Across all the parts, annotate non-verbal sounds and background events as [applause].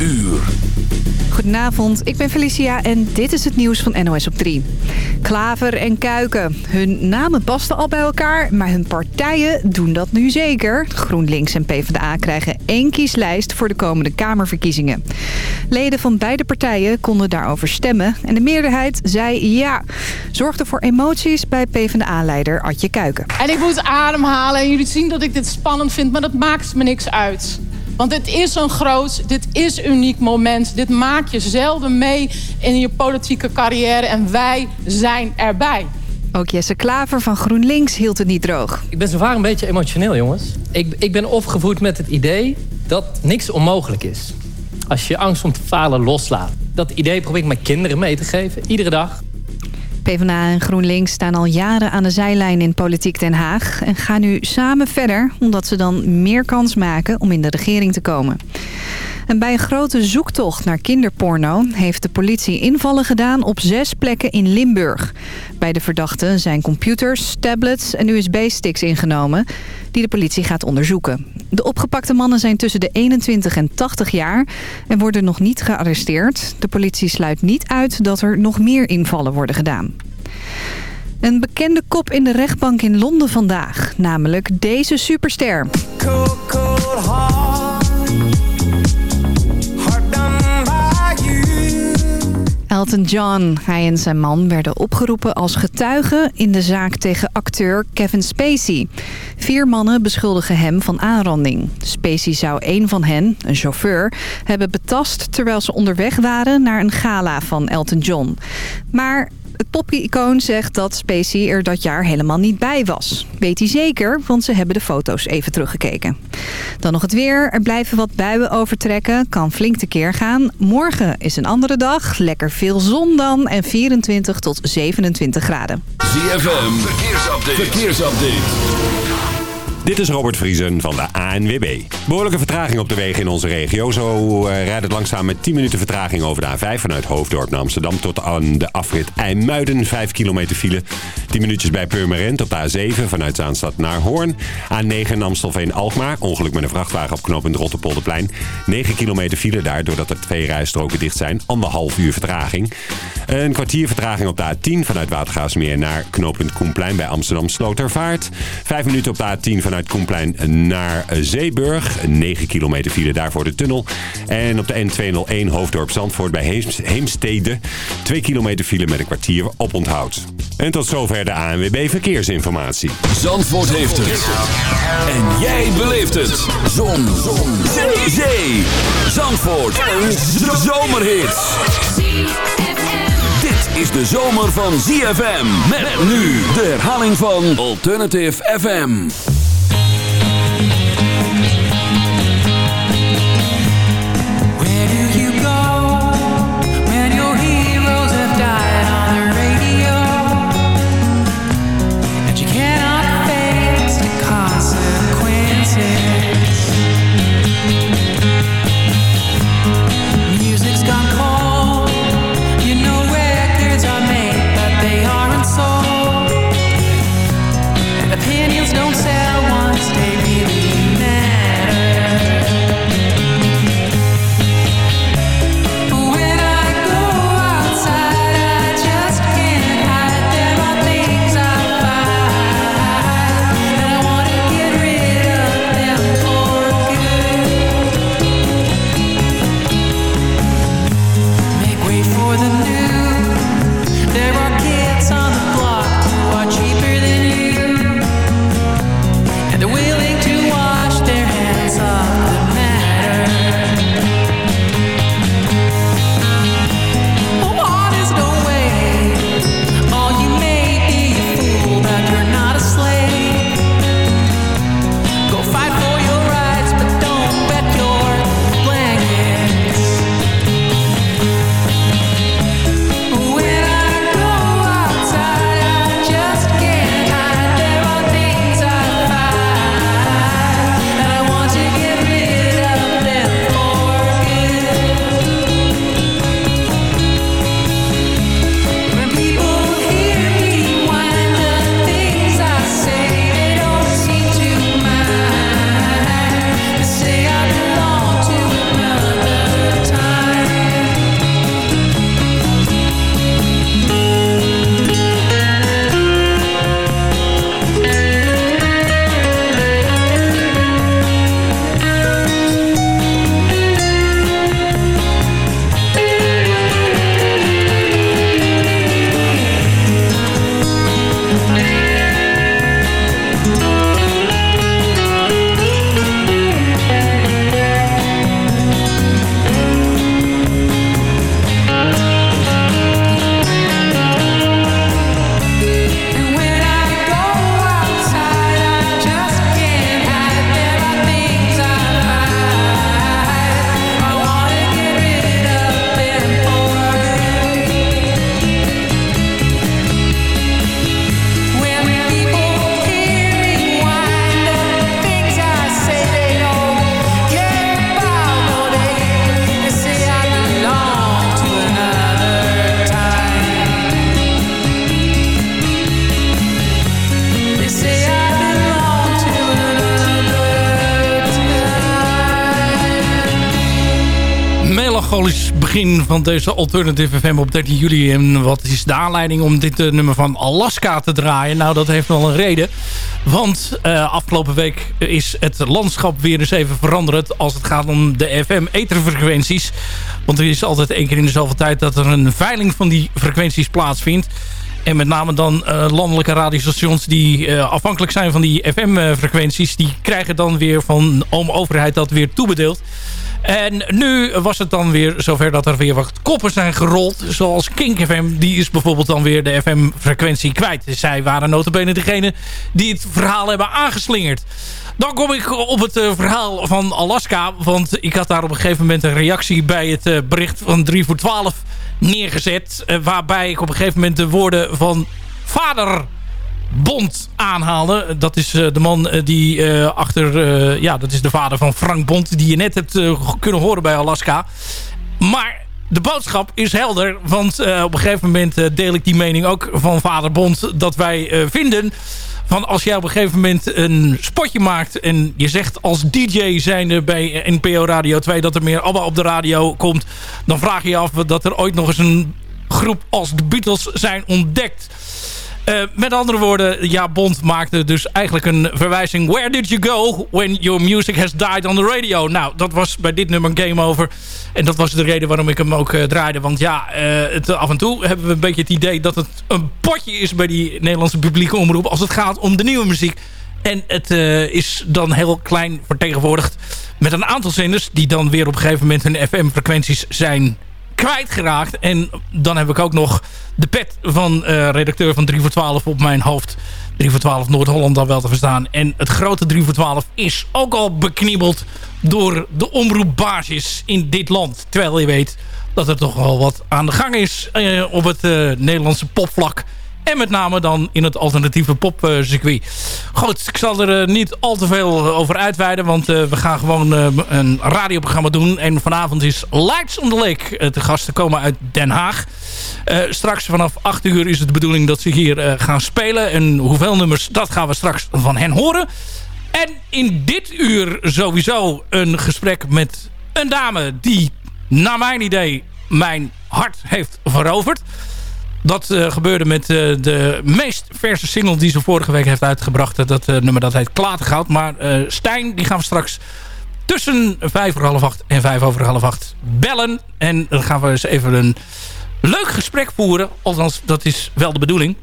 uur. Goedenavond, ik ben Felicia en dit is het nieuws van NOS op 3. Klaver en Kuiken. Hun namen pasten al bij elkaar, maar hun partijen doen dat nu zeker. GroenLinks en PvdA krijgen één kieslijst voor de komende Kamerverkiezingen. Leden van beide partijen konden daarover stemmen en de meerderheid zei ja. Zorgde voor emoties bij PvdA-leider Adje Kuiken. En ik moet ademhalen en jullie zien dat ik dit spannend vind, maar dat maakt me niks uit. Want dit is een groot, dit is een uniek moment. Dit maak je zelden mee in je politieke carrière en wij zijn erbij. Ook Jesse Klaver van GroenLinks hield het niet droog. Ik ben zo vaak een beetje emotioneel, jongens. Ik, ik ben opgevoed met het idee dat niks onmogelijk is. Als je angst om te falen loslaat. Dat idee probeer ik mijn kinderen mee te geven, iedere dag. PvdA en GroenLinks staan al jaren aan de zijlijn in politiek Den Haag... en gaan nu samen verder, omdat ze dan meer kans maken om in de regering te komen. En bij een grote zoektocht naar kinderporno heeft de politie invallen gedaan op zes plekken in Limburg. Bij de verdachten zijn computers, tablets en USB-sticks ingenomen die de politie gaat onderzoeken. De opgepakte mannen zijn tussen de 21 en 80 jaar en worden nog niet gearresteerd. De politie sluit niet uit dat er nog meer invallen worden gedaan. Een bekende kop in de rechtbank in Londen vandaag, namelijk deze superster. Elton John, hij en zijn man werden opgeroepen als getuigen in de zaak tegen acteur Kevin Spacey. Vier mannen beschuldigen hem van aanranding. Spacey zou een van hen, een chauffeur, hebben betast terwijl ze onderweg waren naar een gala van Elton John. Maar het poppy-icoon zegt dat Spacey er dat jaar helemaal niet bij was. Weet hij zeker, want ze hebben de foto's even teruggekeken. Dan nog het weer. Er blijven wat buien overtrekken. Kan flink tekeer gaan. Morgen is een andere dag. Lekker veel zon dan. En 24 tot 27 graden. ZFM, verkeersupdate. verkeersupdate. Dit is Robert Vriesen van de ANWB. Behoorlijke vertraging op de wegen in onze regio. Zo uh, rijdt het langzaam met 10 minuten vertraging over de A5 vanuit Hoofddorp naar Amsterdam tot aan de afrit IJmuiden. 5 kilometer file. 10 minuutjes bij Purmerend op de A7 vanuit Zaanstad naar Hoorn. A9 Amstelveen-Alkmaar. Ongeluk met een vrachtwagen op knooppunt Rotterpolderplein. 9 kilometer file daar doordat er twee rijstroken dicht zijn. Anderhalf uur vertraging. Een kwartier vertraging op de A10 vanuit Watergaasmeer naar knooppunt Koenplein bij Amsterdam Slotervaart. 5 minuten op de A10 vanuit Koenplein naar Zeeburg. 9 kilometer file daarvoor de tunnel. En op de N201 Hoofddorp Zandvoort bij Heemstede. 2 kilometer file met een kwartier op onthoud. En tot zover de ANWB Verkeersinformatie. Zandvoort heeft het. En jij beleeft het. Zon. Zon. Zee. Zee. Zandvoort. Een zomerhit. Dit is de zomer van ZFM. Met nu de herhaling van Alternative FM. Van deze Alternative FM op 13 juli. En wat is de aanleiding om dit uh, nummer van Alaska te draaien? Nou, dat heeft wel een reden. Want uh, afgelopen week is het landschap weer eens even veranderd... als het gaat om de FM-etherfrequenties. Want er is altijd één keer in de zoveel tijd... dat er een veiling van die frequenties plaatsvindt. En met name dan uh, landelijke radiostations die uh, afhankelijk zijn van die FM-frequenties... die krijgen dan weer van oom overheid dat weer toebedeeld. En nu was het dan weer zover dat er weer wat koppen zijn gerold. Zoals Kink FM, die is bijvoorbeeld dan weer de FM-frequentie kwijt. Zij waren notabene degene die het verhaal hebben aangeslingerd. Dan kom ik op het uh, verhaal van Alaska. Want ik had daar op een gegeven moment een reactie bij het bericht van 3 voor 12 neergezet. Uh, waarbij ik op een gegeven moment de woorden van vader Bond aanhaalde. Dat is uh, de man uh, die achter... ja, dat is de vader van Frank Bond... die je net hebt kunnen horen bij Alaska. Maar de boodschap is helder. Want op een gegeven moment deel ik die mening ook van vader Bond... dat wij vinden van als jij op een gegeven moment een spotje maakt... en je zegt als DJ zijnde bij NPO Radio 2... dat er meer ABBA op de radio komt... dan vraag je je af dat er ooit nog eens een groep als de Beatles zijn ontdekt... Uh, met andere woorden, ja, Bond maakte dus eigenlijk een verwijzing. Where did you go when your music has died on the radio? Nou, dat was bij dit nummer Game Over. En dat was de reden waarom ik hem ook uh, draaide. Want ja, uh, het, af en toe hebben we een beetje het idee dat het een potje is bij die Nederlandse publieke omroep. Als het gaat om de nieuwe muziek. En het is dan heel klein vertegenwoordigd met een aantal zenders... die dan weer op een gegeven moment hun FM-frequenties zijn kwijtgeraakt. En dan heb ik ook nog de pet van uh, redacteur van 3 voor 12 op mijn hoofd. 3 voor 12 Noord-Holland dan wel te verstaan. En het grote 3 voor 12 is ook al beknibbeld door de omroepbasis in dit land. Terwijl je weet dat er toch wel wat aan de gang is uh, op het uh, Nederlandse popvlak. En met name dan in het alternatieve popcircuit. Goed, ik zal er niet al te veel over uitweiden. Want we gaan gewoon een radioprogramma doen. En vanavond is Lights on the Lake te gasten komen uit Den Haag. Straks vanaf 8 uur is het de bedoeling dat ze hier gaan spelen. En hoeveel nummers, dat gaan we straks van hen horen. En in dit uur sowieso een gesprek met een dame die, naar mijn idee, mijn hart heeft veroverd. Dat uh, gebeurde met uh, de meest verse single die ze vorige week heeft uitgebracht. Dat uh, nummer dat heet Klatergoud. Maar Stijn, die gaan we straks tussen vijf voor half acht en vijf over half acht bellen. En dan gaan we eens even een leuk gesprek voeren. Althans, dat is wel de bedoeling.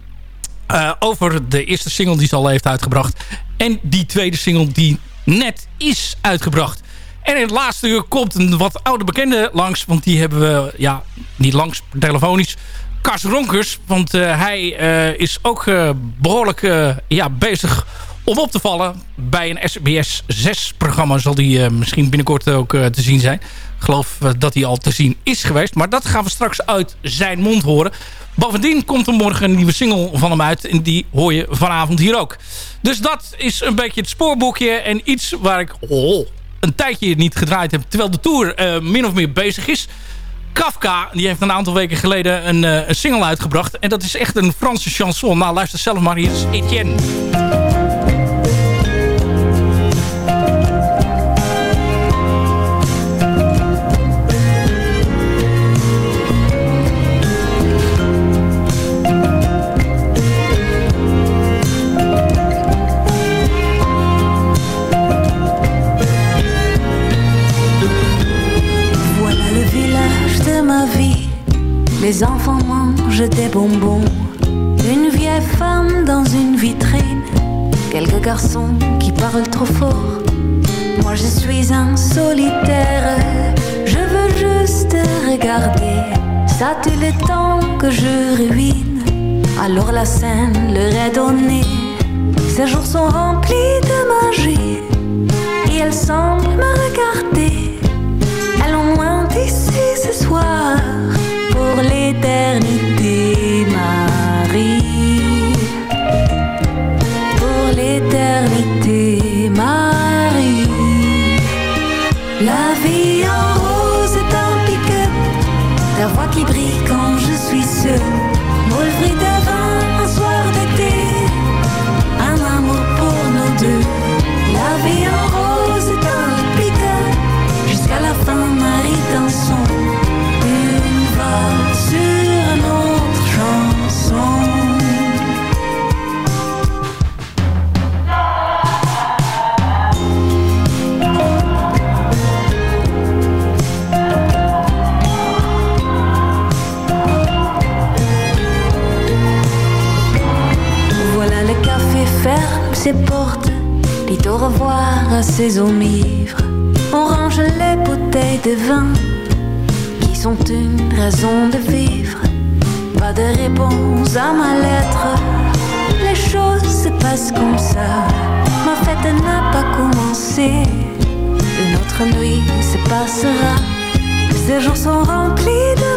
over de eerste single die ze al heeft uitgebracht. En die tweede single die net is uitgebracht. En in het laatste uur komt een wat oude bekende langs. Want die hebben we, ja, niet langs, telefonisch Kas Ronkers. Want uh, hij uh, is ook uh, behoorlijk ja, bezig om op te vallen. Bij een SBS 6 programma zal die misschien binnenkort ook te zien zijn. Ik geloof dat hij al te zien is geweest. Maar dat gaan we straks uit zijn mond horen. Bovendien komt er morgen een nieuwe single van hem uit. En die hoor je vanavond hier ook. Dus dat is een beetje het spoorboekje. En iets waar ik oh, een tijdje niet gedraaid heb. Terwijl de tour min of meer bezig is. Kafka, die heeft een aantal weken geleden een, uh, een single uitgebracht. En dat is echt een Franse chanson. Nou, luister zelf maar, is Etienne. Les enfants mangent des bonbons. Une vieille femme dans une vitrine. Quelques garçons qui parlent trop fort. Moi je suis un solitaire. Je veux juste regarder. Ça tout le temps que je ruine. Alors la scène leur est donnée. Ces jours sont remplis de magie. Et elles semblent me regarder. Elles ont moins d'ici ce soir La vie de qui sont une raison de vivre. Pas de réponse à ma lettre, les choses se passent comme ça. Ma fête n'a pas commencé, une autre nuit se passera. Ces jours sont remplis de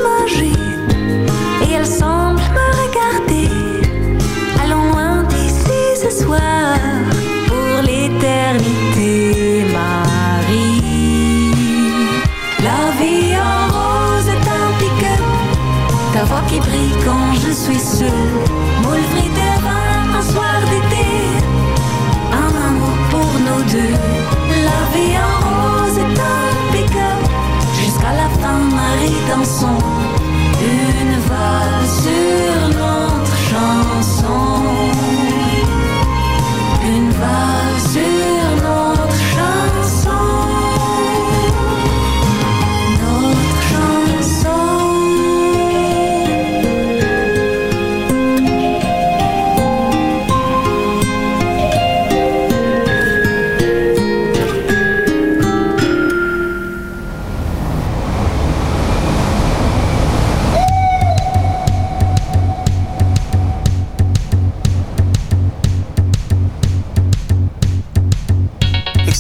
je suis seule. Moule vin, un soir d'été, un amour pour nous deux. La vie en rose est un pick-up, jusqu'à la fin, Marie dansons. Une valse sur notre chanson.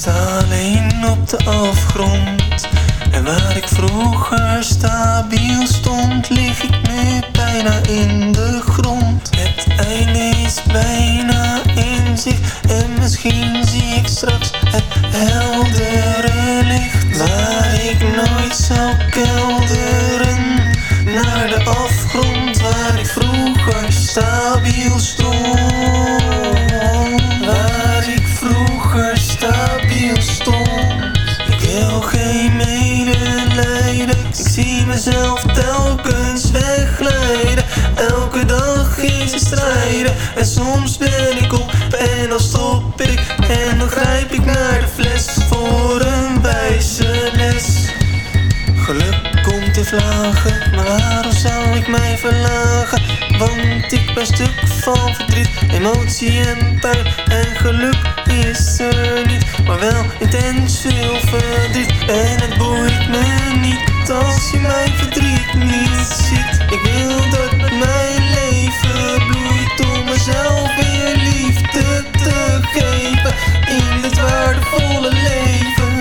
Sta alleen op de afgrond. En waar ik vroeger stabiel stond, lig ik nu bijna in de grond. Het einde is bijna in zicht. En misschien zie ik straks het heldere licht. Waar ik nooit zou kelderen. Naar de afgrond waar ik vroeger stabiel stond. Mezelf telkens wegglijden. Elke dag is strijden. En soms ben ik op en dan stop ik. En dan grijp ik naar de fles voor een wijze les. Geluk komt in vlagen, maar waarom zou ik mij verlagen? Want ik ben stuk van verdriet, emotie en pijn. En geluk is er niet, maar wel intens veel verdriet. En het boeit me niet als je mijn verdriet niet ziet. Ik wil dat mijn leven bloeit om mezelf weer liefde te geven. In dit waardevolle leven,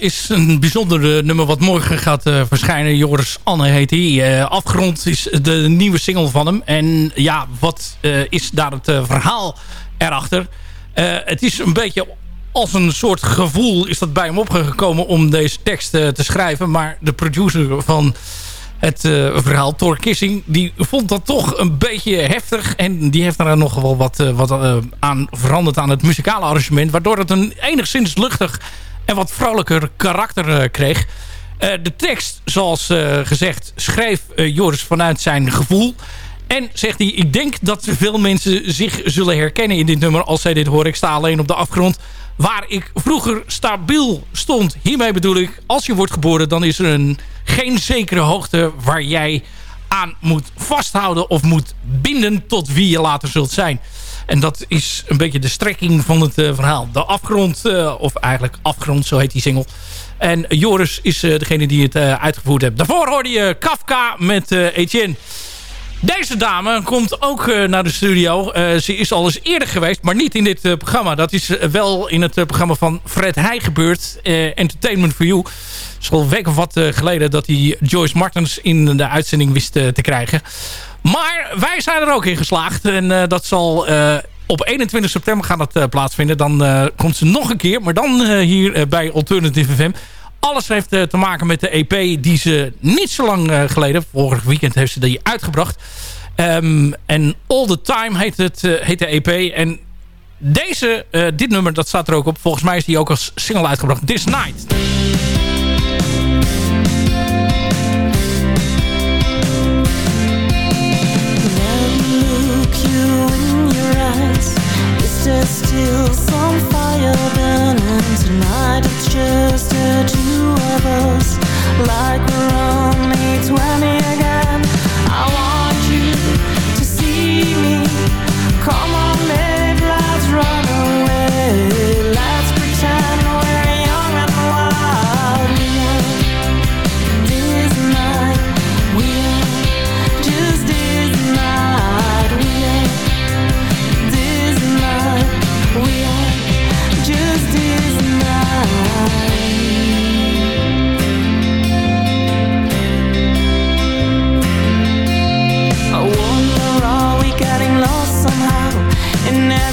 is een bijzonder eh, nummer wat morgen gaat eh, verschijnen. Joris Anne heet hij. Eh, Afgrond is de nieuwe single van hem. En ja, wat is daar het verhaal erachter? Het is een beetje als een soort gevoel is dat bij hem opgekomen om deze tekst te schrijven. Maar de producer van het verhaal, Thor Kissing, die vond dat toch een beetje heftig. En die heeft daar nog wel wat, wat aan veranderd aan het muzikale arrangement. Waardoor het een enigszins luchtig en wat vrolijker karakter eh, kreeg. Eh, de tekst, zoals eh, gezegd, schreef Joris vanuit zijn gevoel. En zegt hij, ik denk dat veel mensen zich zullen herkennen in dit nummer als zij dit horen. Ik sta alleen op de afgrond waar ik vroeger stabiel stond. Hiermee bedoel ik, als je wordt geboren, dan is er een, geen zekere hoogte waar jij aan moet vasthouden of moet binden tot wie je later zult zijn. En dat is een beetje de strekking van het verhaal. De afgrond, of eigenlijk afgrond, zo heet die single. En Joris is degene die het uitgevoerd heeft. Daarvoor hoorde je Kafka met Etienne. Deze dame komt ook naar de studio. Ze is al eens eerder geweest, maar niet in dit programma. Dat is wel in het programma van Fred Heij gebeurd. Entertainment for You. Het is al een week of wat geleden dat hij Joyce Martens in de uitzending wist te krijgen. Maar wij zijn er ook in geslaagd. En dat zal op 21 september gaan dat plaatsvinden. Dan komt ze nog een keer. Maar dan hier bij Alternative FM. Alles heeft te maken met de EP die ze niet zo lang geleden... vorig weekend heeft ze die uitgebracht. Um, en All The Time heet, het, heet de EP. En deze, dit nummer, dat staat er ook op. Volgens mij is die ook als single uitgebracht. This Night. Still some fire burning tonight. It's just the two of us like we're only 20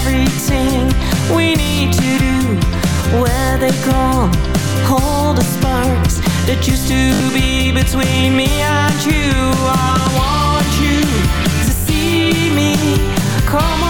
everything we need to do. Where they come All the sparks That used to be between me and you. I want you to see me. Come on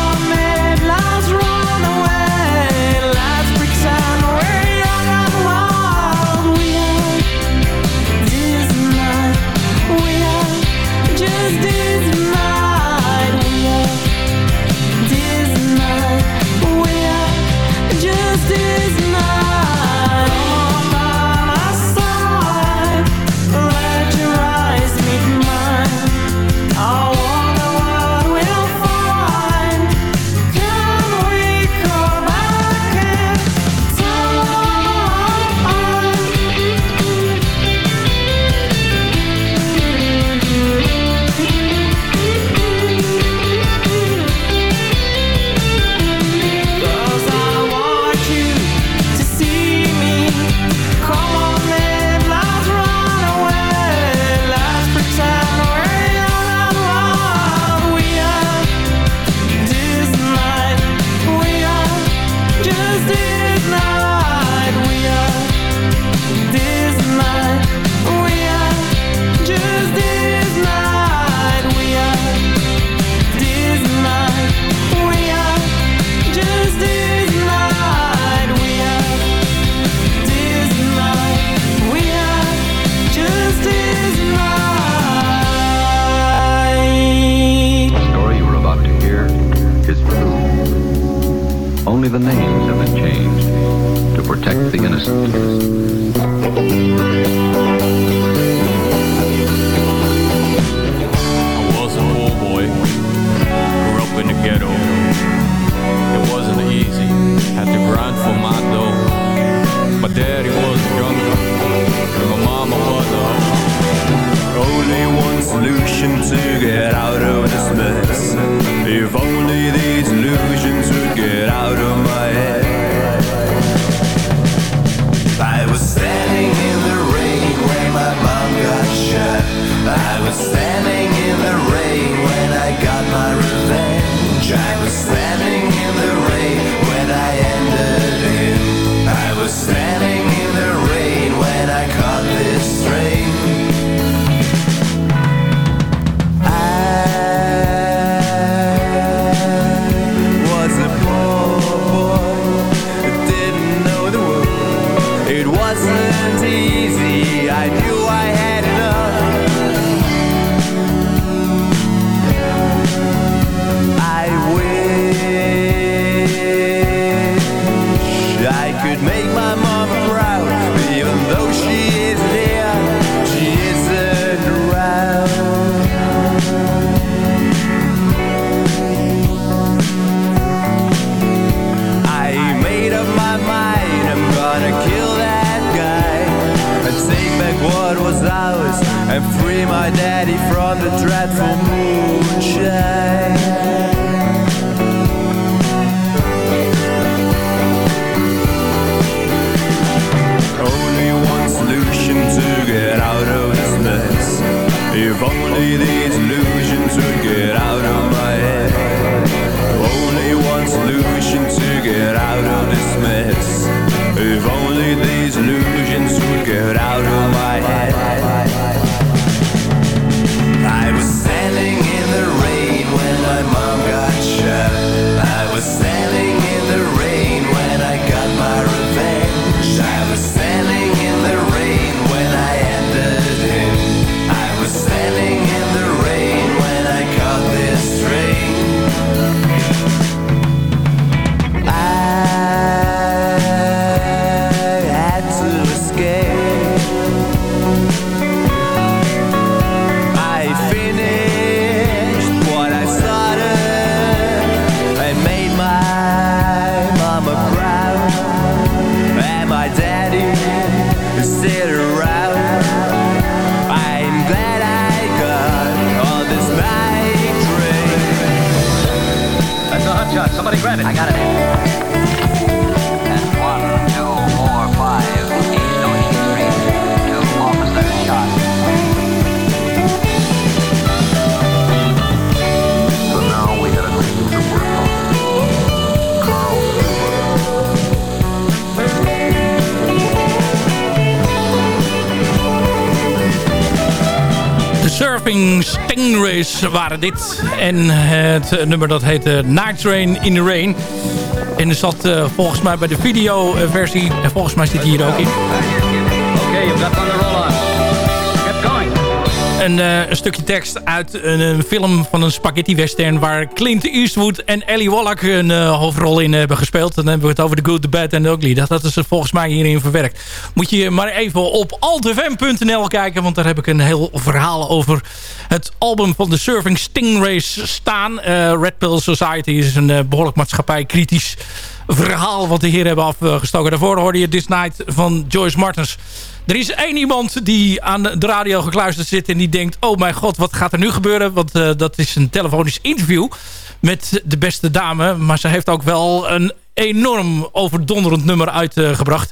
Stingrays waren dit. En het nummer dat heette Night Train in the Rain. En er zat eh, volgens mij bij de videoversie... en volgens mij zit hij hier ook in... Okay, you've got on the roll on. Going. Een, eh, een stukje tekst uit een, een film van een spaghetti western... waar Clint Eastwood en Ellie Wallach een eh, hoofdrol in hebben gespeeld. Dan hebben we het over The Good, The Bad and The Ugly. Dat, dat is er volgens mij hierin verwerkt. Moet je maar even op altfm.nl kijken... want daar heb ik een heel verhaal over het album van de Surfing Stingrays staan. Eh, Red Pill Society is een eh, behoorlijk maatschappij-kritisch verhaal... wat we hier hebben afgestoken. Daarvoor hoorde je This Night van Joyce Martens... Er is één iemand die aan de radio gekluisterd zit en die denkt... oh mijn god, wat gaat er nu gebeuren? Want eh, dat is een telefonisch interview met de beste dame. Maar ze heeft ook wel een enorm overdonderend nummer uitgebracht...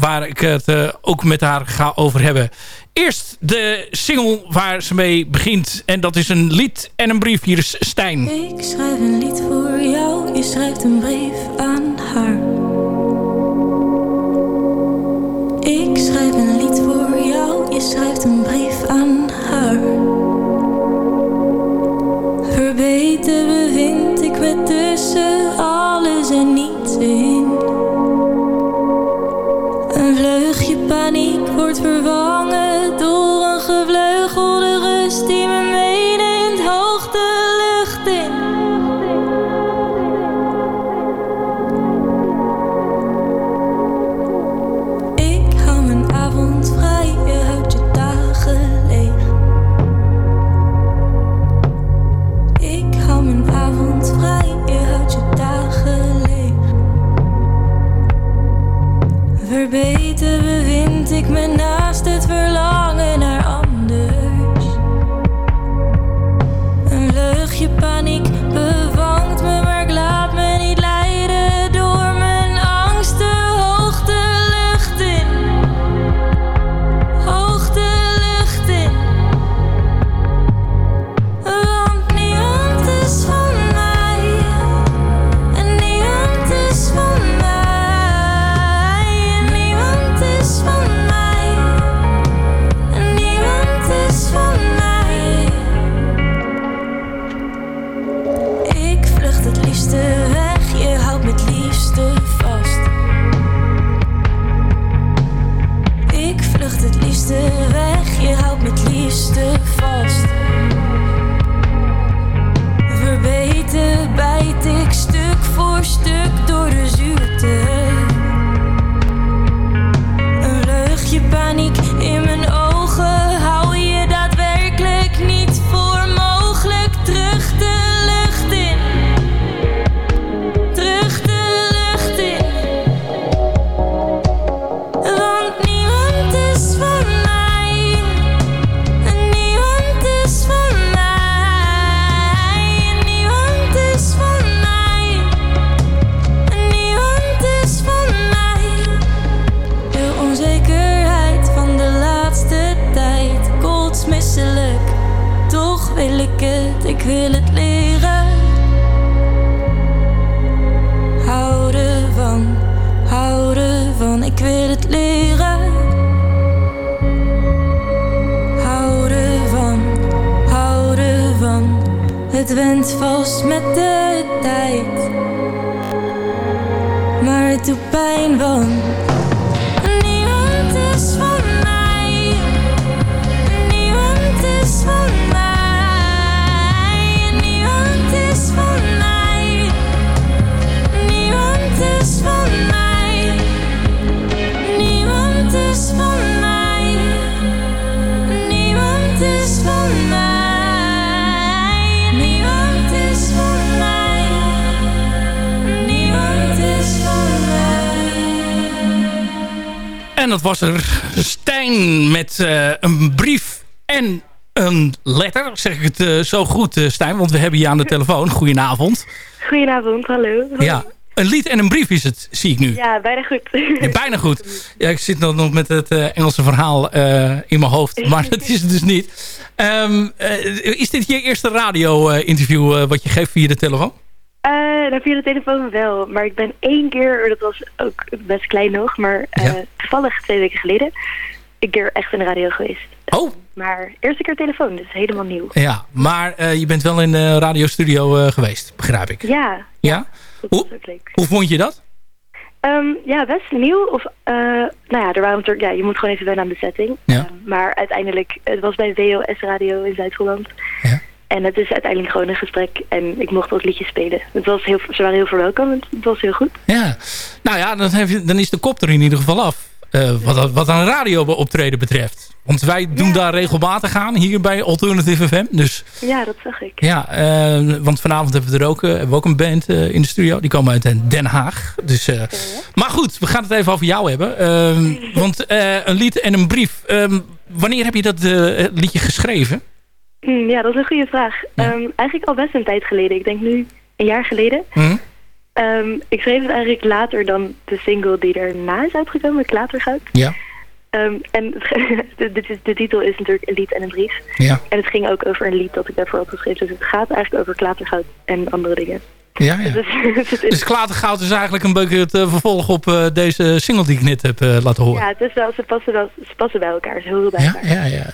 waar ik het eh, ook met haar ga over hebben. Eerst de single waar ze mee begint. En dat is een lied en een brief. Hier is Stijn. Ik schrijf een lied voor jou, je schrijft een brief aan haar. Ik schrijf een lied voor jou, je schrijft een brief aan haar. Verbeten bevind ik me tussen alles paniek ik me naast het verlangen naar anders. Een luchtje paniek Zeg ik het eh, zo goed, eh, Stijn? Want we hebben je aan de telefoon. Goedenavond. Goedenavond, hallo. Ja, een lied en een brief is het, zie ik nu. Ja, bijna goed. Ja, bijna goed. Ja, ik zit nog met het eh, Engelse verhaal in mijn hoofd. [laughs] Maar dat is het dus niet. Ehm, eh, is dit je eerste radio-interview wat je geeft via de telefoon? Nou, via de telefoon wel, maar ik ben één keer, dat was ook best klein nog, maar toevallig twee weken geleden, een keer echt in de radio geweest. Oh. Maar eerste keer telefoon, dus helemaal nieuw. Ja, maar eh, je bent wel in de radiostudio eh, geweest, begrijp ik. Ja, Ja? Hoe, hoe vond je dat? Ehm, ja, best nieuw. Of, eh, nou ja, er waren natuurlijk, ja, je moet gewoon even wennen aan de setting. Ja. Ehm, maar uiteindelijk, het was bij WOS Radio in Zuid-Holland. En het is uiteindelijk gewoon een gesprek en ik mocht wat liedjes spelen. Het was heel, ze waren heel verwelkomend, het was heel goed. Ja. Nou ja, dan, heb je, dan is de kop er in ieder geval af. Eh, wat, wat een radio-optreden betreft. Want wij doen daar regelmatig aan, hier bij Alternative FM. Dus Ja, dat zag ik. ja, eh, want vanavond hebben we er ook, eh, hebben we ook een band in de studio. Die komen uit Den Haag. Dus, maar goed, we gaan het even over jou hebben. Ehm, want een lied en een brief. Ehm, wanneer heb je dat liedje geschreven? Hm, ja, dat is een goede vraag. Ehm, eigenlijk al best een tijd geleden. Ik denk nu een jaar geleden. Hm? Ehm, ik schreef het eigenlijk later dan de single die daarna is uitgekomen, Klatergoud. Ja. Ehm, en [laughs] de, de, de titel is natuurlijk een lied en een brief. Ja. En het ging ook over een lied dat ik daarvoor had geschreven. Dus het gaat eigenlijk over klatergoud en andere dingen. Ja, ja. [laughs] Dus, het is- Dus Klatergoud is eigenlijk een beetje het eh, vervolg op eh, deze single die ik net heb eh, laten horen. ja, het is wel, ze, passen wel, ze passen bij elkaar. Ze horen bij elkaar. Ja, ja.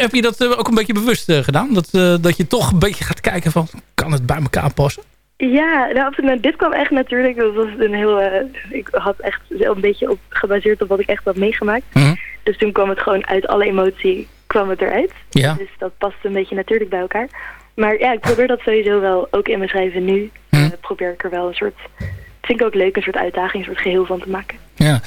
Heb je dat ook een beetje bewust gedaan? Dat, eh, dat je toch een beetje gaat kijken van, kan het bij elkaar passen? Ja, nou, absoluut. Nou, dit kwam echt natuurlijk. Dat was een heel. eh, ik had echt een beetje op gebaseerd op wat ik echt had meegemaakt. Mhm. Dus toen kwam het gewoon uit alle emotie kwam het eruit. Ja. Dus dat past een beetje natuurlijk bij elkaar. Maar ja, ik probeer dat sowieso wel ook in mijn schrijven nu. Mhm. eh, probeer ik er wel een soort. Vind ik ook leuk, een soort uitdaging, een soort geheel van te maken. Ja.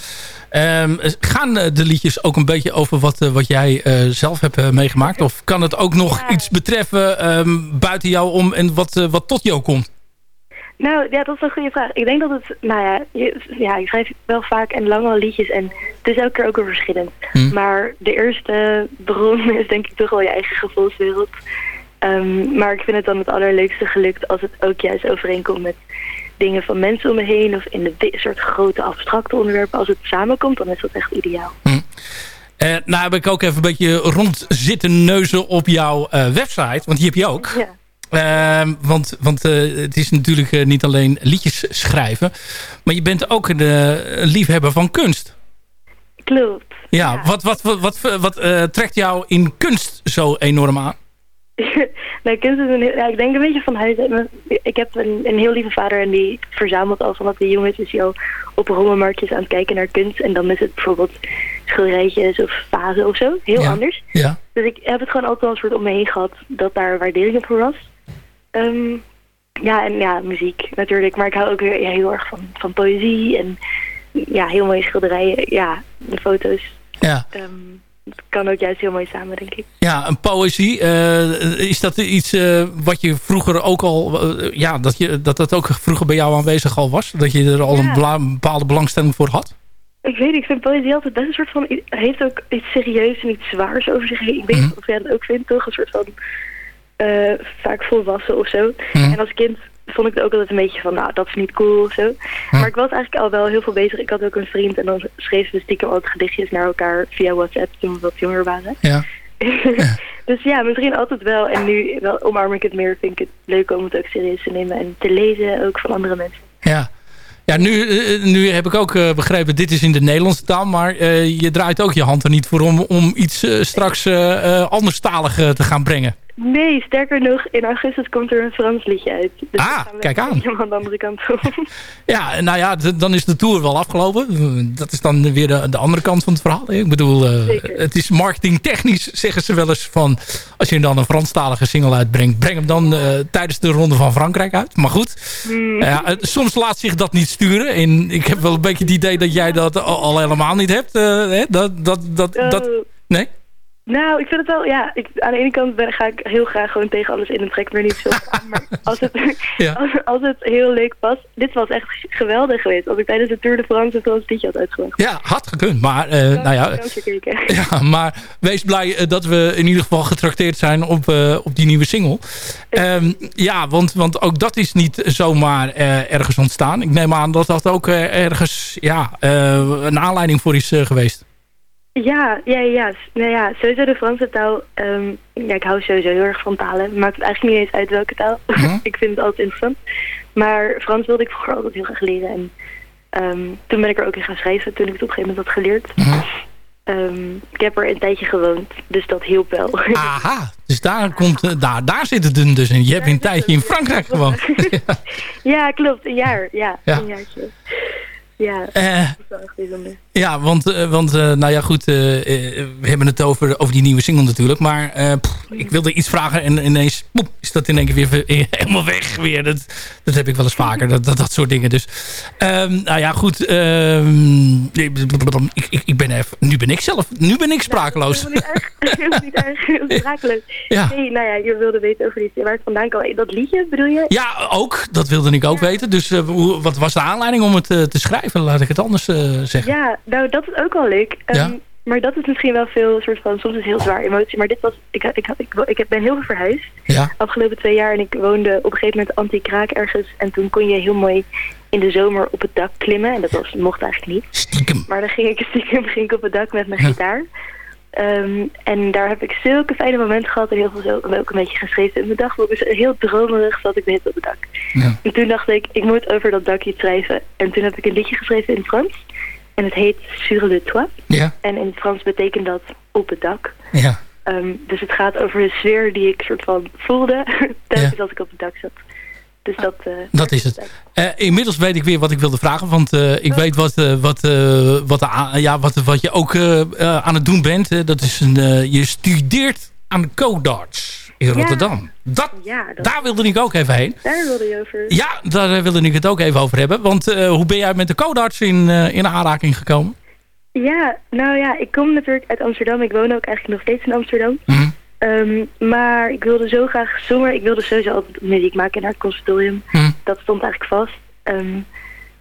Ehm, gaan eh, de liedjes ook een beetje over wat, wat jij zelf hebt meegemaakt? Of kan het ook nog iets betreffen ehm, buiten jou om en wat, wat tot jou komt? Nou, ja, dat is een goede vraag. Ik denk dat het, nou ja, je, ja, ik schrijf wel vaak en lang al liedjes en het is elke keer ook weer verschillend. Hm. Maar de eerste bron [laughs] is denk ik toch wel je eigen gevoelswereld. Ehm, maar ik vind het dan het allerleukste gelukt als het ook juist overeenkomt met dingen van mensen om me heen of in de soort grote abstracte onderwerpen. Als het samenkomt, dan is dat echt ideaal. Eh, nou heb ik ook even een beetje rond zitten neuzen op jouw eh, website. Want die heb je ook. Ja. Ehm, want want eh, het is natuurlijk eh, niet alleen liedjes schrijven. Maar je bent ook een, eh, liefhebber van kunst. Klopt. Ja, wat, wat, wat, wat, wat trekt jou in kunst zo enorm aan? [laughs] nou, kunst is een, heel- ja, ik denk een beetje van huis uit. Ik heb een, een heel lieve vader en die verzamelt al vanaf de jong is. Is hij al op rommelmarktjes aan het kijken naar kunst. En dan is het bijvoorbeeld schilderijtjes of vazen of zo. Heel Ja. anders. Ja. Dus ik heb het gewoon altijd wel een soort om me heen gehad dat daar waardering voor was. Ehm, ja, en ja, muziek natuurlijk. Maar ik hou ook weer ja, heel erg van, van poëzie en ja, heel mooie schilderijen. Ja, de foto's. Ja. Ehm, het kan ook juist heel mooi samen, denk ik. Ja, een poëzie. eh, is dat iets eh, wat je vroeger ook al... eh, ja, dat, je, dat dat ook vroeger bij jou aanwezig al was? Dat je er al een bepaalde belangstelling voor had? Ik weet niet, ik vind poëzie altijd best een soort van... Heeft ook iets serieus en iets zwaars over zich heen. Ik weet niet of jij dat ook vindt, toch? Een soort van... eh, vaak volwassen of zo. En als kind vond ik het ook altijd een beetje van... Nou, dat is niet cool of zo. Maar ik was eigenlijk al wel heel veel bezig. Ik had ook een vriend en dan schreven we stiekem altijd gedichtjes naar elkaar via WhatsApp toen we wat jonger waren. Ja. [laughs] Dus ja, misschien altijd wel. En nu wel omarm ik het meer. Vind ik het leuk om het ook serieus te nemen. En te lezen ook van andere mensen. Ja. Ja, nu, eh, nu heb ik ook eh, begrepen, dit is in de Nederlandse taal, maar je draait ook je hand er niet voor om, om iets straks eh, anderstalig te gaan brengen. Nee, sterker nog, in augustus komt er een Frans liedje uit. Dus Ah, kijk aan. helemaal de andere kant op. [laughs] Ja, nou ja, dan is de tour wel afgelopen. Dat is dan weer de, de andere kant van het verhaal. Ik bedoel, eh, het is marketingtechnisch, zeggen ze wel eens van... als je dan een Franstalige single uitbrengt... breng hem dan eh, tijdens de Ronde van Frankrijk uit. Maar goed, Hmm. soms laat zich dat niet sturen. En ik heb wel een beetje het idee dat jij dat al, al helemaal niet hebt. eh, hè? Dat, dat, dat, dat, nee? Nou, ik vind het wel, ja, ik, aan de ene kant ben, ga ik heel graag gewoon tegen alles in en trek me er niet zo [laughs] aan. Maar als het, Ja. [laughs] als, als het heel leuk past, dit was echt geweldig geweest. Als ik tijdens de Tour de France een Frans liedje had uitgebracht. Ja, had gekund. Maar, eh, nou ja. [laughs] Ja, maar wees blij eh, dat we in ieder geval getrakteerd zijn op, eh, op die nieuwe single. Ehm, ja, want, want ook dat is niet zomaar ergens ontstaan. Ik neem aan dat dat ook ergens ja, een aanleiding voor is geweest. Ja, ja, ja. Nou ja, sowieso de Franse taal. ehm, ja, ik hou sowieso heel erg van talen. Maakt het eigenlijk niet eens uit welke taal. [laughs] ik vind het altijd interessant. Maar Frans wilde ik vroeger altijd heel graag leren. En ehm, toen ben ik er ook in gaan schrijven, toen ik het op een gegeven moment had geleerd. Ehm, ik heb er een tijdje gewoond, dus dat hielp wel. [laughs] Aha, dus daar, komt, eh, daar, daar zit het dus in. Je hebt een tijdje in Frankrijk gewoond. [laughs] ja, klopt. Een jaar. Ja, Ja. een jaartje. Ja, Eh, dat is wel echt bijzonder. Ja, want, eh, want eh, nou ja, goed, we hebben het over, over die nieuwe single natuurlijk. Maar pff, ik wilde iets vragen en ineens is dat in één keer weer [laughs] helemaal weg weer. Dat, dat heb ik wel eens vaker, dat, dat, dat soort dingen. Dus, ehm, nou ja, goed. ehm, ik, ik, ik ben even, nu ben ik zelf, nu ben ik sprakeloos. Helemaal niet erg. [laughs] Niet erg. [laughs] Sprakeloos. Ja. Nee, nou ja, je wilde weten over die, waar het vandaan kwam. Dat liedje bedoel je? Ja, ook. Dat wilde ik ook weten. Dus wat was de aanleiding om het te schrijven? Laat ik het anders eh, zeggen. Ja, nou dat is ook wel leuk. Ehm, Ja. Maar dat is misschien wel veel soort van, soms is het heel zwaar emotie. Maar dit was, ik, ik, ik, ik, ben heel veel verhuisd. Ja. Afgelopen twee jaar en ik woonde op een gegeven moment anti-kraak ergens. En toen kon je heel mooi in de zomer op het dak klimmen. En dat was, mocht eigenlijk niet. Stiekem. Maar dan ging ik stiekem ging ik op het dak met mijn gitaar. Ehm, en daar heb ik zulke fijne momenten gehad en heel veel zo, ook een beetje geschreven in mijn dagboek. Dus heel dromerig zat ik de tijd op het dak. Ja. En toen dacht ik, ik moet over dat dak iets schrijven. En toen heb ik een liedje geschreven in het Frans. En het heet Sur le toit. Ja. En in het Frans betekent dat op het dak. Ja. Ehm, dus het gaat over de sfeer die ik soort van voelde [laughs] telkens als ik op het dak zat. Dus dat... eh, Dat is het. Eh, inmiddels weet ik weer wat ik wilde vragen. Want eh, ik weet wat, eh, wat, eh, wat, ja, wat, wat je ook aan het doen bent. Dat is een, eh, je studeert aan de Codarts in Rotterdam. Dat, ja, dat, daar wilde ik ook even heen. daar wilde je over. Ja, daar wilde ik het ook even over hebben. Want eh, hoe ben jij met de Codarts in, eh, in aanraking gekomen? Ja, nou ja, ik kom natuurlijk uit Amsterdam. Ik woon ook eigenlijk nog steeds in Amsterdam. Mhm. Ehm, maar ik wilde zo graag zonder. Ik wilde sowieso altijd muziek maken naar het conservatorium. Mhm. Dat stond eigenlijk vast. Ehm,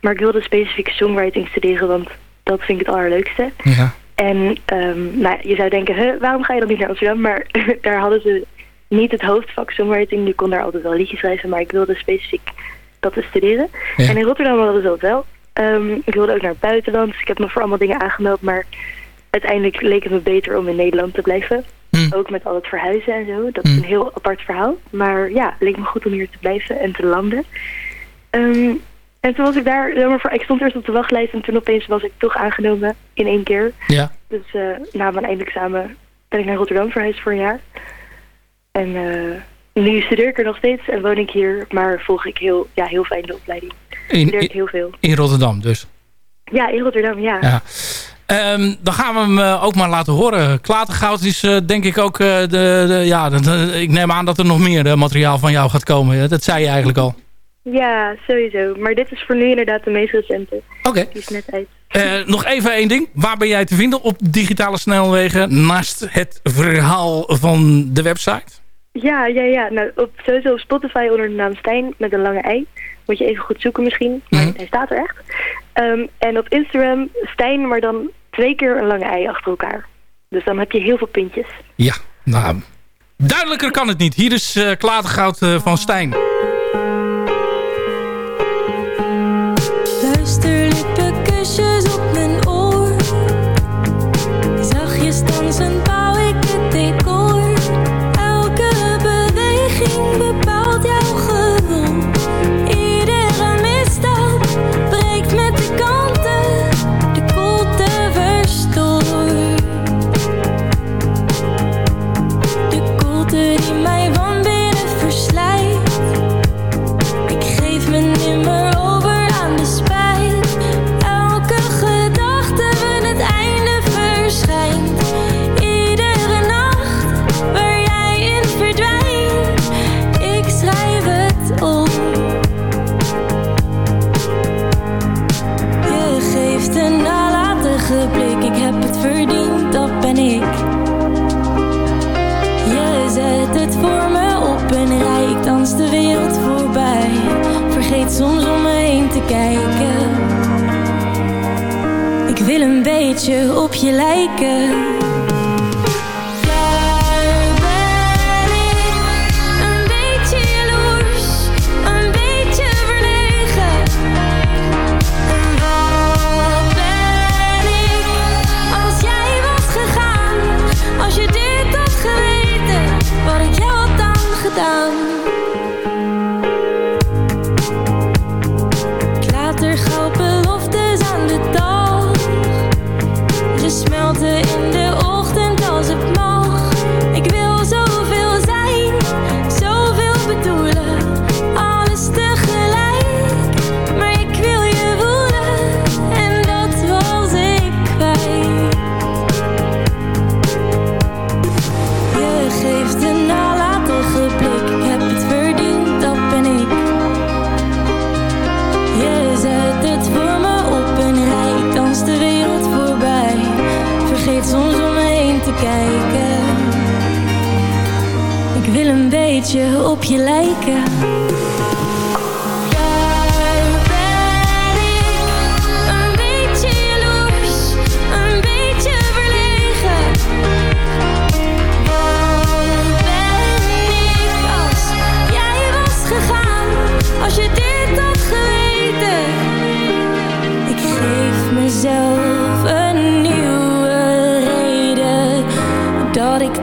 maar ik wilde specifiek songwriting studeren, want dat vind ik het allerleukste. Ja. En ehm, nou, ja, je zou denken, huh, waarom ga je dan niet naar Amsterdam? Maar [laughs] daar hadden ze niet het hoofdvak songwriting. Je kon daar altijd wel liedjes schrijven, maar ik wilde specifiek dat te studeren. Ja. En in Rotterdam hadden ze dat wel. Ik wilde ook naar het buitenland, dus ik heb me voor allemaal dingen aangemeld. Maar uiteindelijk leek het me beter om in Nederland te blijven. Ook met al het verhuizen en zo. Dat is een heel apart verhaal. Maar ja, het leek me goed om hier te blijven en te landen. Ehm, en toen was ik daar, helemaal voor, ik stond eerst op de wachtlijst en toen opeens was ik toch aangenomen in één keer. Ja. Dus eh, na mijn eindexamen ben ik naar Rotterdam verhuisd voor een jaar. En eh, nu studeer ik er nog steeds en woon ik hier, maar volg ik heel, ja, heel fijn de opleiding. In- Leer ik heel veel. In Rotterdam dus. Ja, in Rotterdam, ja. Ja. Ehm, dan gaan we hem eh, ook maar laten horen. Klatergoud is eh, denk ik ook... eh, de, de, ja, de- ik neem aan dat er nog meer materiaal van jou gaat komen. Dat zei je eigenlijk al. Ja, sowieso. Maar dit is voor nu inderdaad de meest recente. Oké. Die is net uit. Nog even één ding. Waar ben jij te vinden op digitale snelwegen? Naast het verhaal van de website? Ja, ja, ja. Nou, op, sowieso op Spotify onder de naam Stijn met een lange ei. Moet je even goed zoeken misschien. Maar Mhm. hij staat er echt. Ehm, en op Instagram Stijn, maar dan twee keer een lange ei achter elkaar. Dus dan heb je heel veel puntjes. Ja, nou... Duidelijker kan het niet. Hier is eh Klatergoud eh, van Stijn. Good.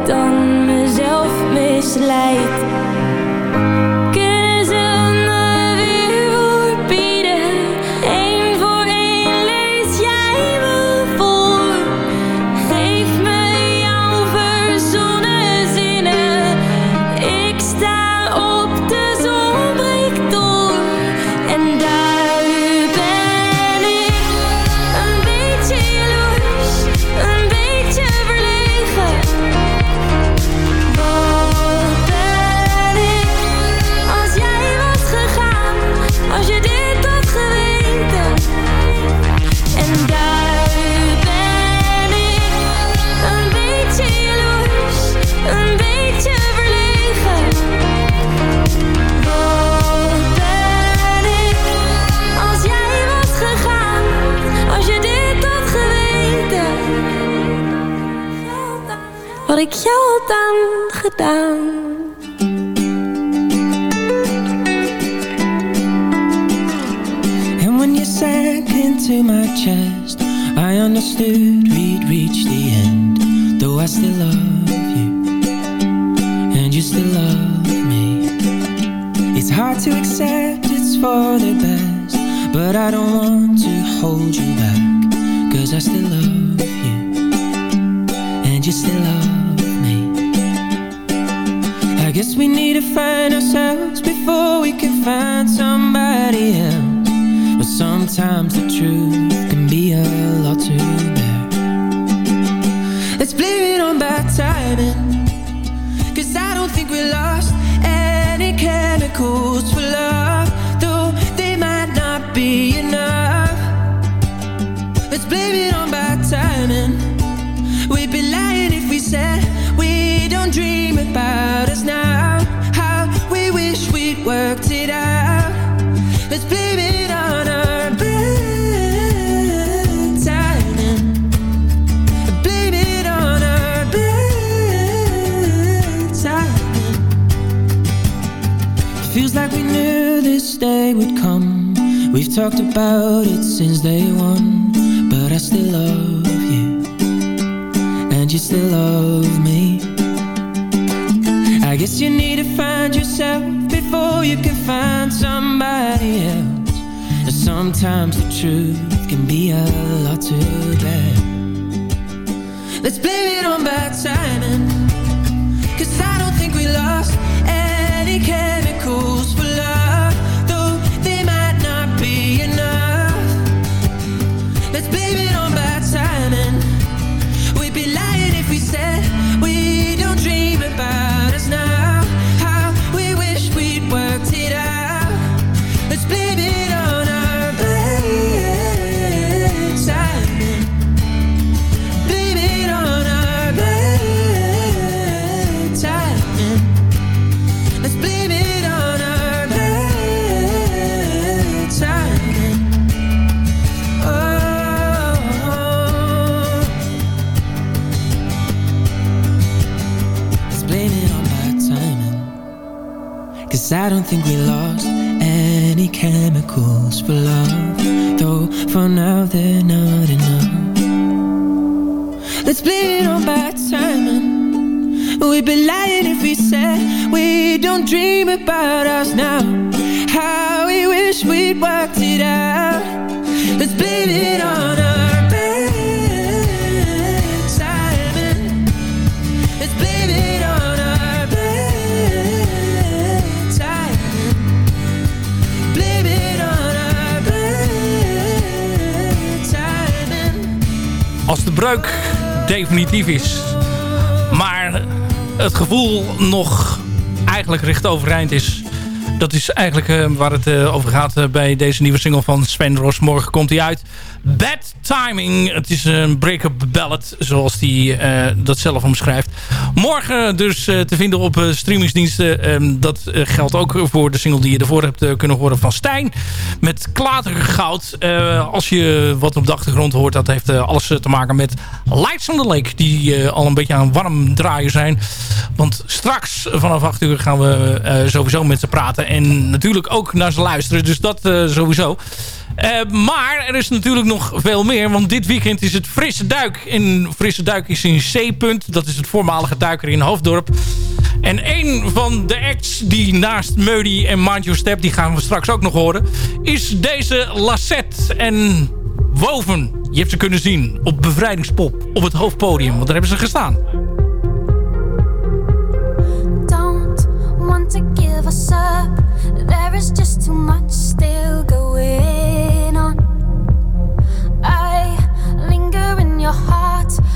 dan mezelf misleid. chemicals for love talked about it since day one But I still love you. And you still love me. I guess you need to find yourself Before you can find somebody else. And sometimes the truth can be a lot too bad Let's blame it on bad timing. I don't think we lost any chemicals for love. Though for now they're not enough. Let's blame it on bad timing. We'd be lying if we said we don't dream about us now. How we wish we'd worked breuk definitief is, maar het gevoel nog eigenlijk recht overeind is... dat is eigenlijk eh, waar het eh, over gaat eh, bij deze nieuwe single van Sven Ross. Morgen komt hij uit. Bad Timing. Het is een break-up ballad, zoals hij dat zelf omschrijft. Morgen dus te vinden op streamingsdiensten. Ehm, dat geldt ook voor de single die je ervoor hebt kunnen horen van Stijn. Met klatergoud. als je wat op de achtergrond hoort, dat heeft alles te maken met Lights on the Lake. Die al een beetje aan warm draaien zijn. Want straks vanaf 8 uur gaan we sowieso met ze praten. En natuurlijk ook naar ze luisteren. Dus dat sowieso. Uh, maar er is natuurlijk nog veel meer. Want dit weekend is het Frisse Duik. En Frisse Duik is in C-punt. Dat is het voormalige duiker in Hoofddorp. En een van de acts die naast Meudi en Mind Your Step... die gaan we straks ook nog horen... is deze Lassette en Woven. Je hebt ze kunnen zien op Bevrijdingspop. Op het hoofdpodium. Want daar hebben ze gestaan. Don't want to give us up. There is just too much still going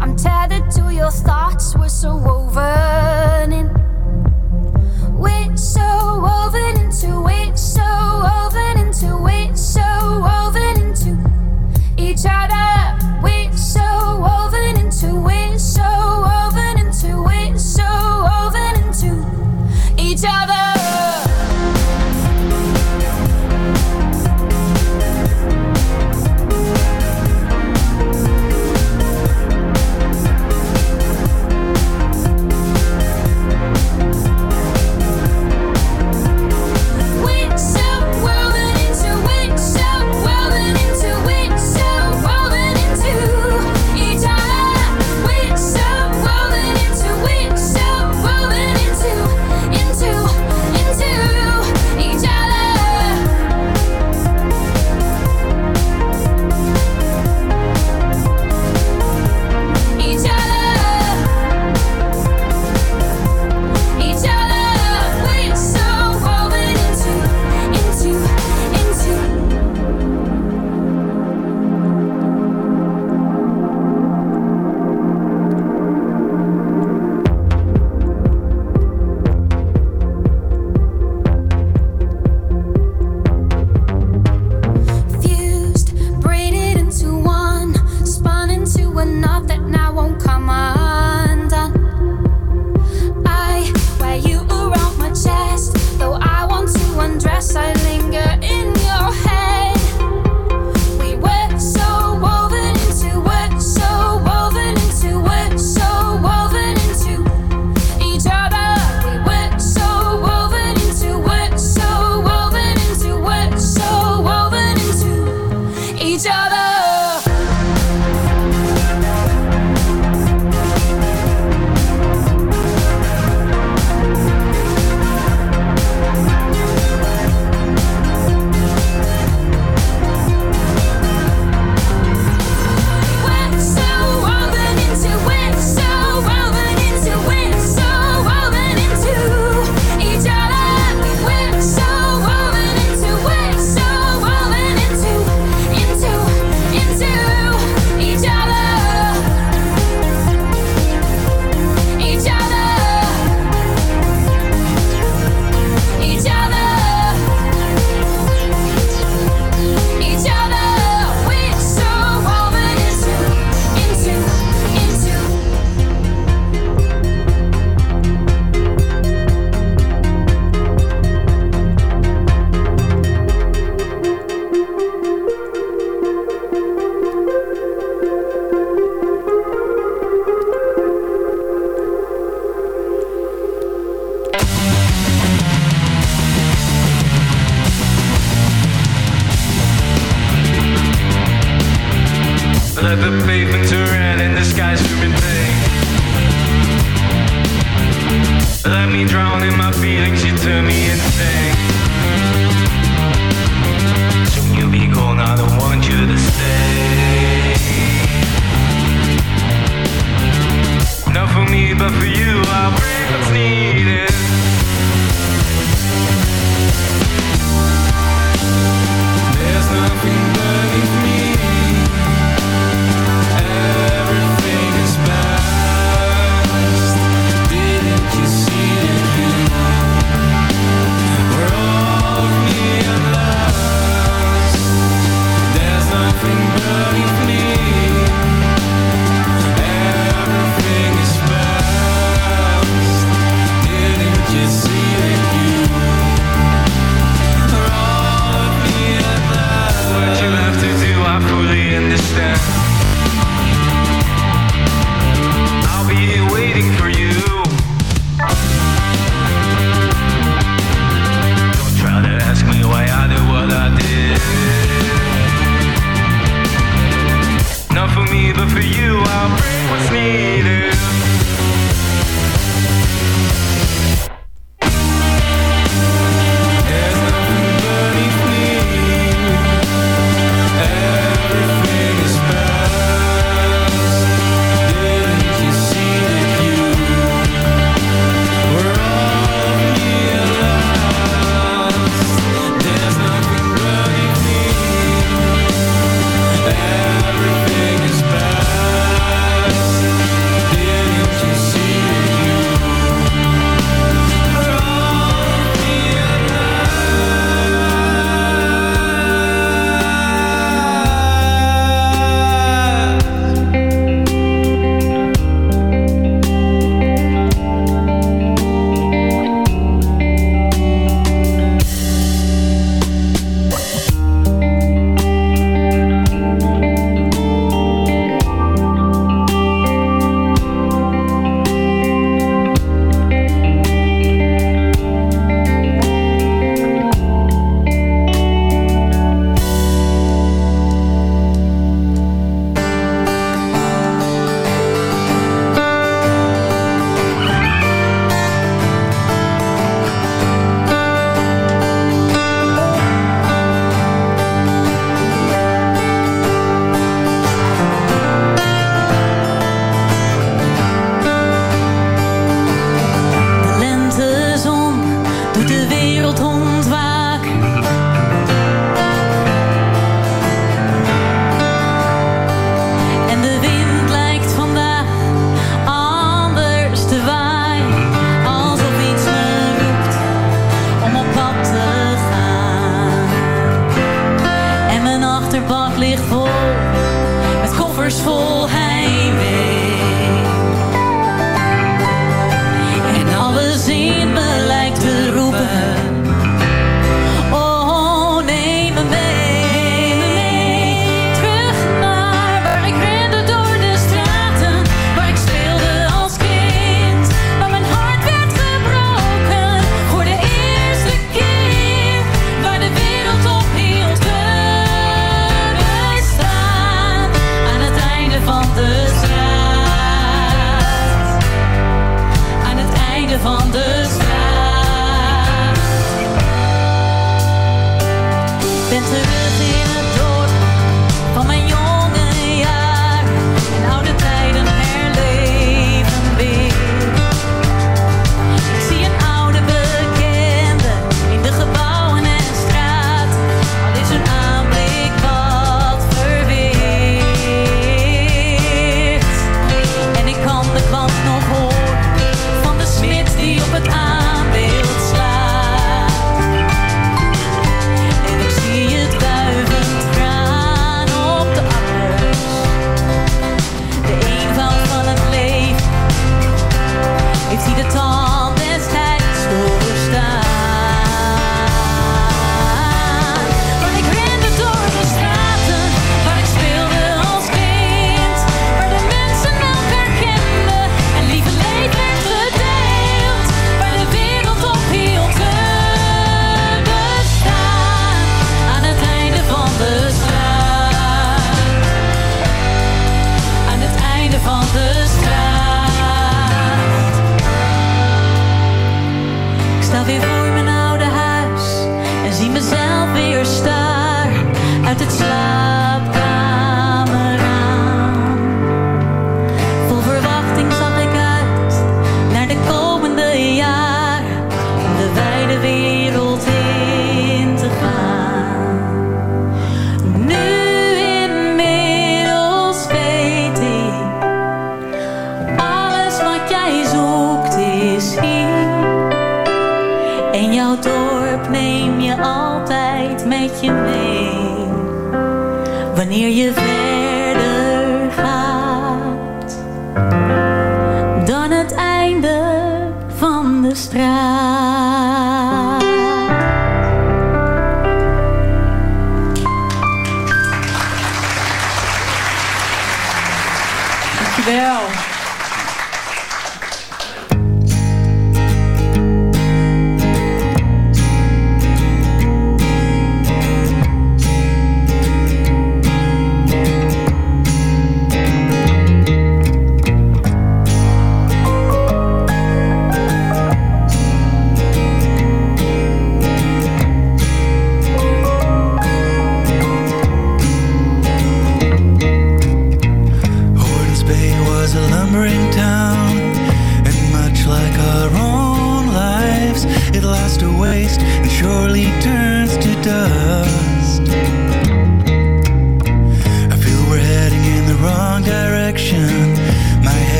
I'm tethered to your thoughts. We're so woven in. We're so woven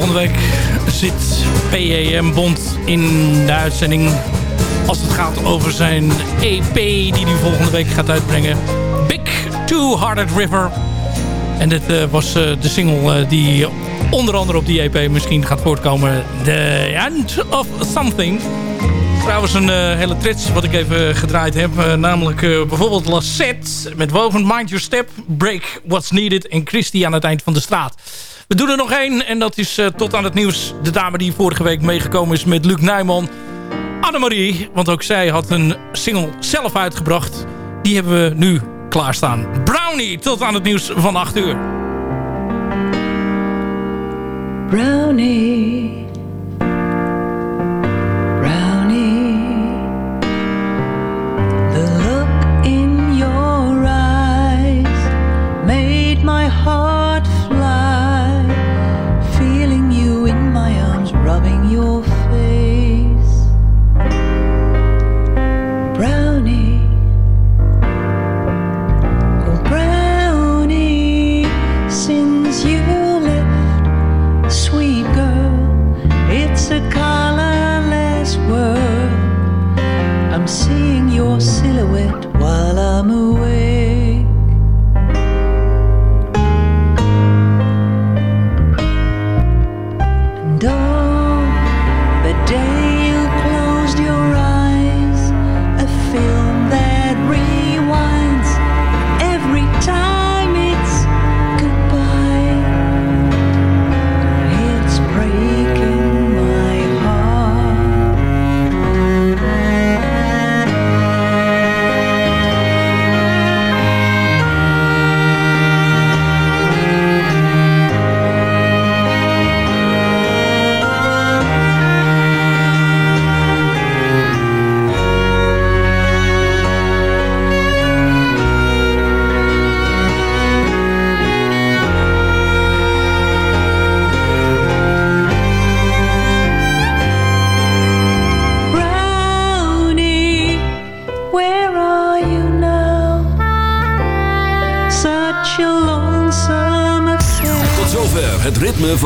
Volgende week zit PEM Bond in de uitzending als het gaat over zijn EP die hij volgende week gaat uitbrengen. Big Two-Hearted River. En dit eh, was eh, de single eh, die onder andere op die EP misschien gaat voortkomen. The End of Something. Trouwens een hele trits wat ik even gedraaid heb. namelijk bijvoorbeeld Lassette met Woven Mind Your Step, Break What's Needed en Christy aan het eind van de straat. We doen er nog één en dat is eh, tot aan het nieuws. De dame die vorige week meegekomen is met Luc Nijman. Annemarie, want ook zij had een single zelf uitgebracht. Die hebben we nu klaarstaan. Brownie, tot aan het nieuws van 8 uur. Brownie, Brownie,